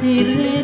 decirle